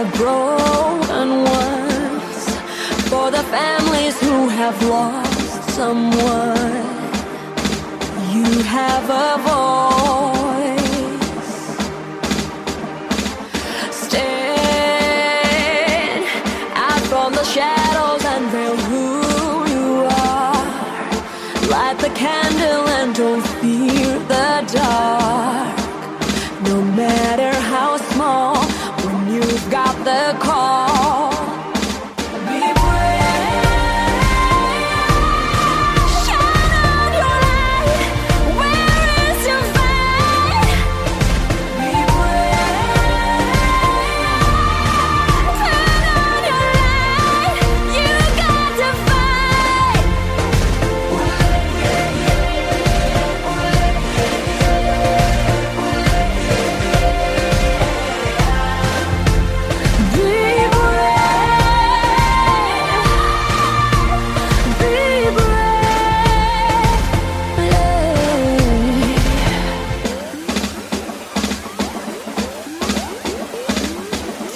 the broken ones, for the families who have lost someone. You have a voice. Stand out from the shadows and reveal who you are. Light the candle.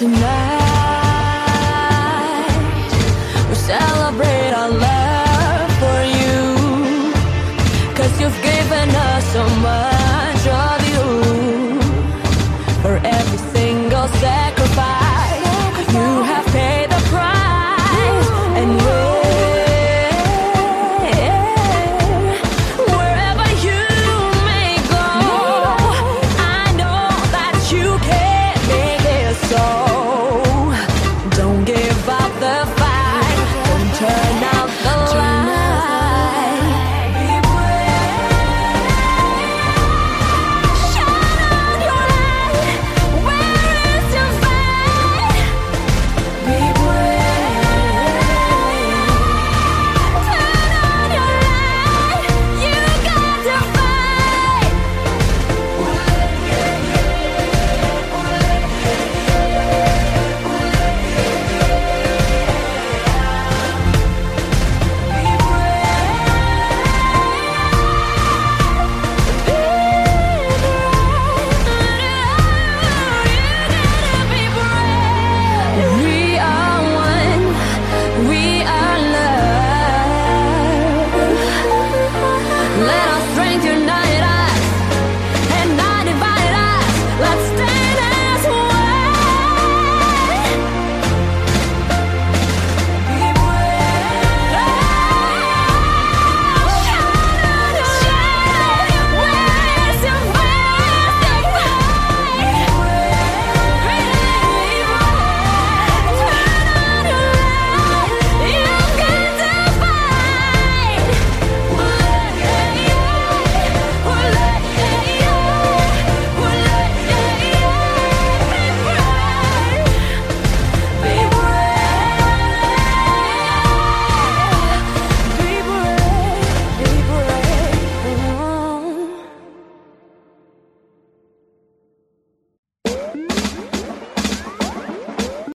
tonight.